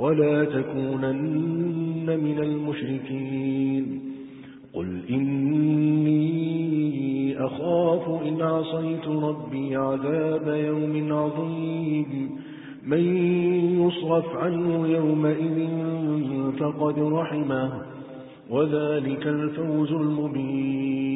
ولا تكونن من المشركين. قل إني أخاف إن عصيت ربي عذاب يوم عظيم. من يصرف عنه يومئذ فقد رحمه. وذلك الفوز المبين.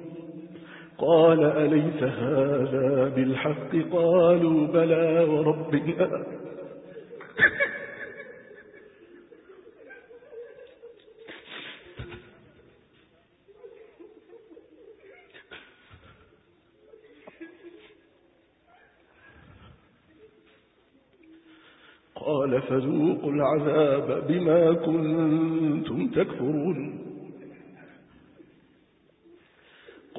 قال أليس هذا بالحق؟ قالوا بلى وربنا قال فذوقوا العذاب بما كنتم تكفرون.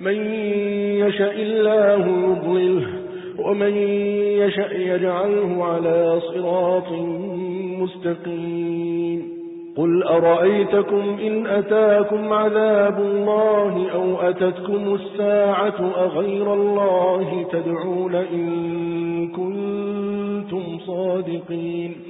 من يشاء الله يضلله ومن يشاء يجعله على صراط مستقيم. قل أرأيتكم إن أتاكم عذاب الله أو أتتكم الساعة أغير الله تدعون إن كنتم صادقين.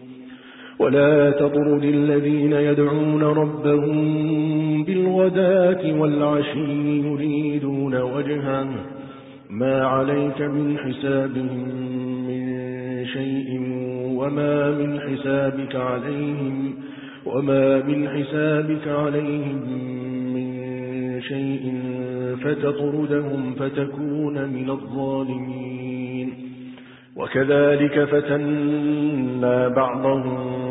ولا تطرد الذين يدعون ربهم بالغداة والعشي يريدون وجهه. ما عليك من حسابهم من شيء وما من حسابك عليهم وما من حسابك عليهم من شيء فتطردهم فتكون من الظالمين. وكذلك فتنا بعضهم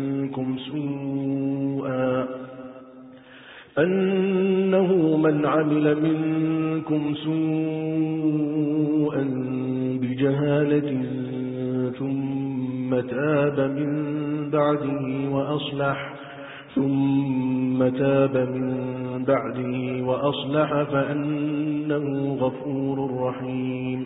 منكم سوءا أنه من عمل منكم سوءا بجهالة ثم تاب من بعده وأصلح ثم تاب من بعده وأصلح فأنه غفور رحيم.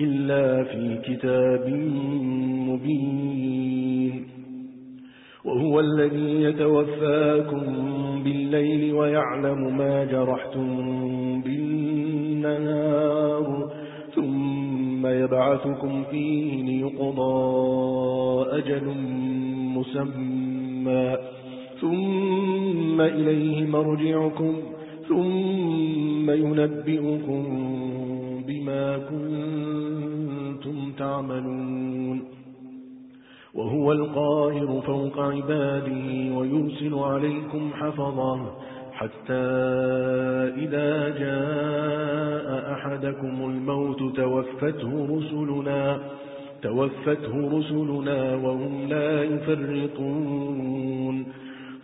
إلا في كتاب مبين. وهو الذي يتوفاكم بالليل ويعلم ما جرحتم بالنهار ثم يبعثكم فيه ليقضى أجل مسمى. ثم إليه مرجعكم ثم ينبئكم بما كنتم تعملون وهو القاهر فوق عباده ويرسل عليكم حفظه حتى إذا جاء أحدكم الموت توفته رسلنا توفته رسلنا وهم لا يفرطون.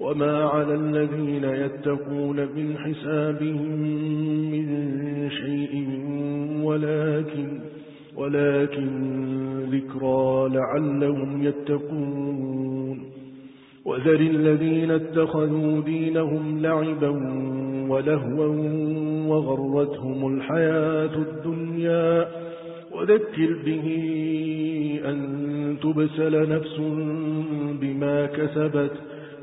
وما على الذين يتقون من حسابهم من شيء ولكن ولكن ذكرى لعلهم يتقون وذر الذين اتخذوا دينهم لعبا ولهوا وغرتهم الحياة الدنيا وذكر به أن تبسل نفس بما كسبت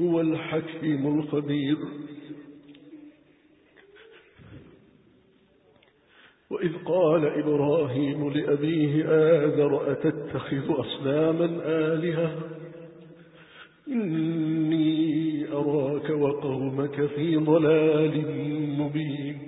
هو الحكيم الخبير وإذ قال إبراهيم لأبيه آذر أتتخذ أصناما آلهة؟ إني أراك وقومك في ضلال مبين.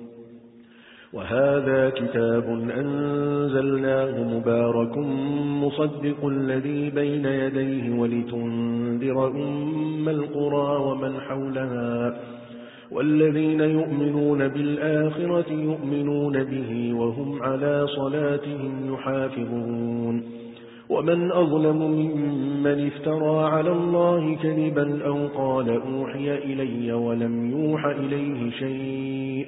وهذا كتاب أنزلناه مبارك مصدق الذي بين يديه ولتنذر أم القرى ومن حولها والذين يؤمنون بالآخرة يؤمنون به وهم على صلاتهم يحافظون ومن أظلم ممن افترى على الله كذبا أو قال أوحي إلي ولم يوح إليه شيء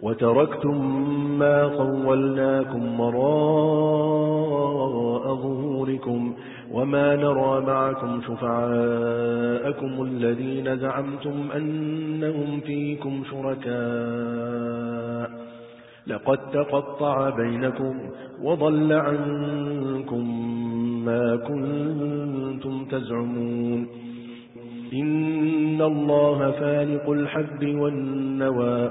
وتركتم ما خولناكم وراء ظهوركم وما نرى معكم شفعاءكم الذين زعمتم أنهم فيكم شركاء. لقد تقطع بينكم وضل عنكم ما كنتم تزعمون. إن الله فالق الحب والنوى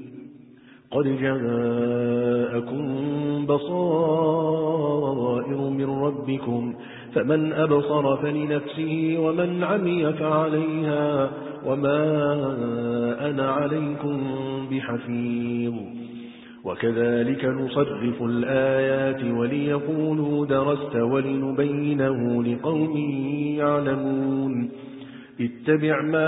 قد جاءكم بصائر من ربكم فمن أبصر فلنفسه ومن عمي فعليها وما أنا عليكم بحفيظ وكذلك نصرف الآيات وليقولوا درست ولنبينه لقوم يعلمون اتبع ما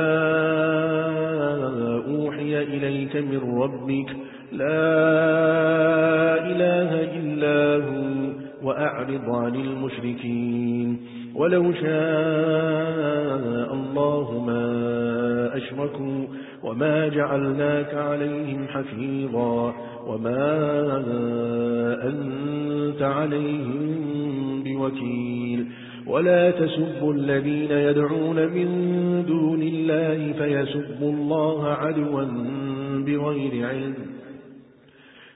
أوحي إليك من ربك لا إله إلا هو وأعرض عن المشركين. ولو شاء الله ما أشركوا وما جعلناك عليهم حفيظا وما أنت عليهم بوكيل. ولا تسبوا الذين يدعون من دون الله فيسبوا الله عدوا بغير علم.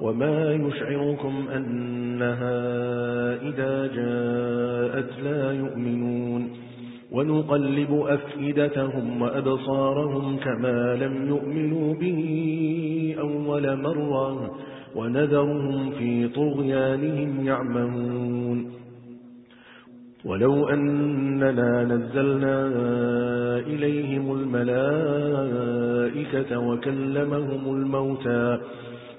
وما يشعركم أنها إذا جاءت لا يؤمنون ونقلب أفئدتهم وأبصارهم كما لم يؤمنوا به أول مرة ونذرهم في طغيانهم يعمهون ولو أننا نزلنا إليهم الملائكة وكلمهم الموتى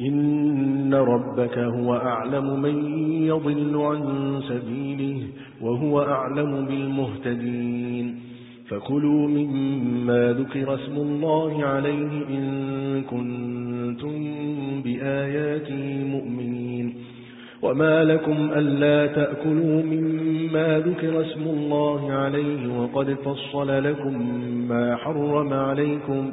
إن ربك هو أعلم من يضل عن سبيله وهو أعلم بالمهتدين. فكلوا مما ذكر اسم الله عليه إن كنتم بآياته مؤمنين. وما لكم ألا تأكلوا مما ذكر اسم الله عليه وقد فصل لكم ما حرم عليكم.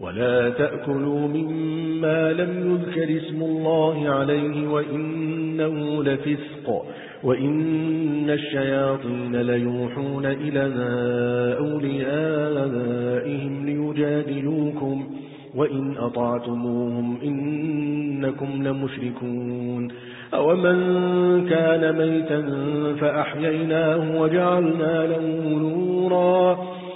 ولا تأكلوا مما لم يذكر اسم الله عليه وإنه لفسق وإن الشياطين ليوحون إلى أوليائهم ليجادلوكم وإن أطعتموهم إنكم لمشركون أومن كان ميتا فأحييناه وجعلنا له نورا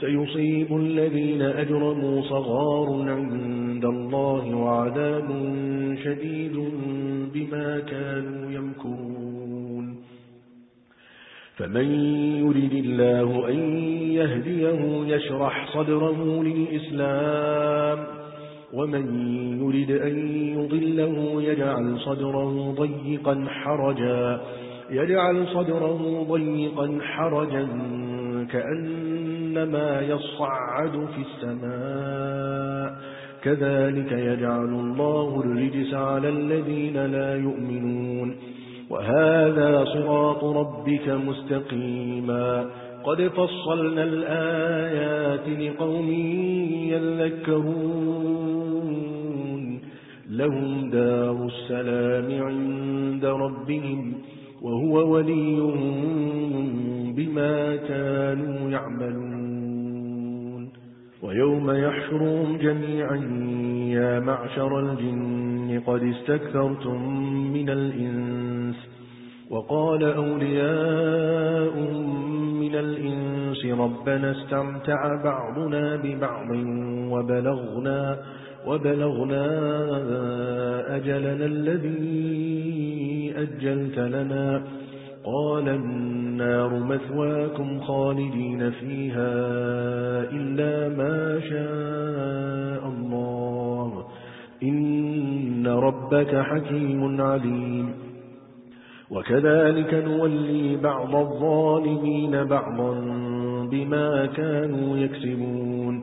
سيصيب الذين أجرموا صغار عند الله وعذاب شديد بما كانوا يمكرون. فمن يرد الله أن يهديه يشرح صدره للإسلام ومن يرد أن يضله يجعل صدره ضيقا حرجا يجعل صدره ضيقا حرجا كأنما يصعد في السماء. كذلك يجعل الله الرجس على الذين لا يؤمنون. وهذا صراط ربك مستقيما. قد فصلنا الآيات لقوم يذكرون. لهم دار السلام عند ربهم. وهو وليهم بما كانوا يعملون. ويوم يحشرهم جميعا يا معشر الجن قد استكثرتم من الإنس. وقال أولياؤهم من الإنس ربنا استمتع بعضنا ببعض وبلغنا وبلغنا أجلنا الذي أجلت لنا. قال النار مثواكم خالدين فيها إلا ما شاء الله. إن ربك حكيم عليم. وكذلك نولي بعض الظالمين بعضا بما كانوا يكسبون.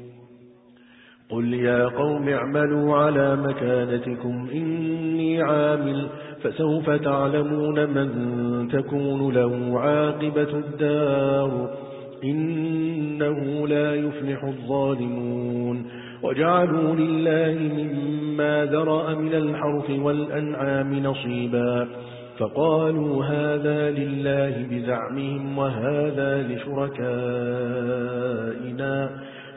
قل يا قوم اعملوا على مكانتكم إني عامل فسوف تعلمون من تكون له عاقبة الدار إنه لا يفلح الظالمون وجعلوا لله مما ذرأ من الحرف والأنعام نصيبا فقالوا هذا لله بزعمهم وهذا لشركائنا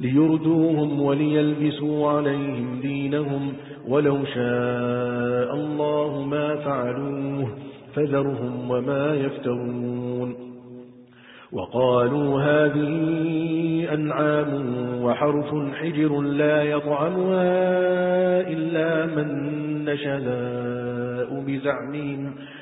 ليردوهم وليلبسوا عليهم دينهم ولو شاء الله ما فعلوه فذرهم وما يفترون وقالوا هذه أنعام وحرف حجر لا يطعمها إلا من نشاء بزعمهم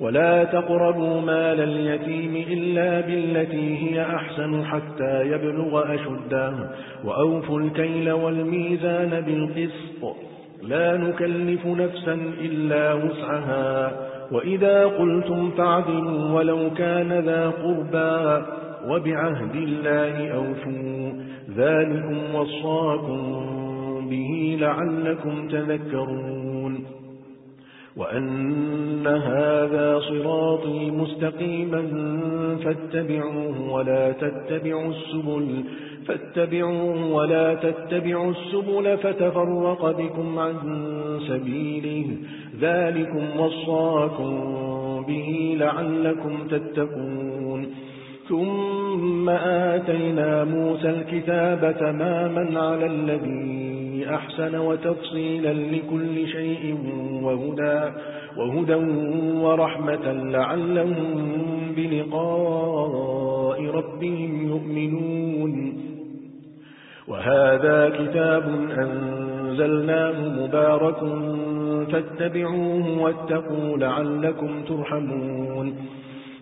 ولا تقربوا مال اليتيم إلا بالتي هي أحسن حتى يبلغ أشده وأوفوا الكيل والميزان بالقسط لا نكلف نفسا إلا وسعها وإذا قلتم فعدلوا ولو كان ذا قربا وبعهد الله أوفوا ذلكم وصاكم به لعلكم تذكرون وأن هذا صراطي مستقيما فاتبعوه ولا تتبعوا السبل فاتبعوه ولا تتبعوا السبل فتفرق بكم عن سبيله. ذلكم وصاكم به لعلكم تتقون. ثم آتينا موسى الكتاب تماما على أحسن وتفصيلا لكل شيء وهدى, وهدى ورحمة لعلهم بلقاء ربهم يؤمنون. وهذا كتاب أنزلناه مبارك فاتبعوه واتقوا لعلكم ترحمون.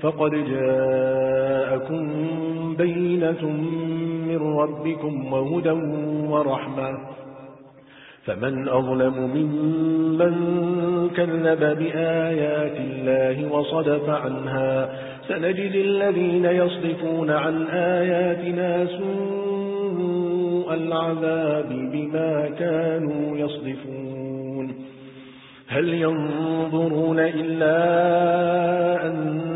فقد جاءكم بينة من ربكم وهدى ورحمة. فمن أظلم ممن كذب بآيات الله وصدف عنها سنجد الذين يصدفون عن آياتنا سوء العذاب بما كانوا يصدفون. هل ينظرون إلا أن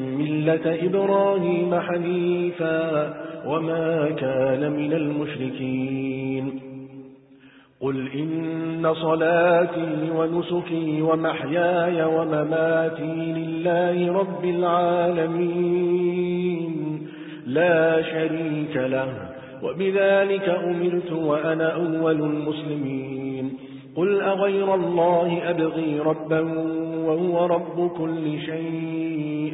ملة إبراهيم حنيفا وما كان من المشركين قل إن صلاتي ونسكي ومحياي ومماتي لله رب العالمين لا شريك له وبذلك أمرت وأنا أول المسلمين قل أغير الله أبغي ربا وهو رب كل شيء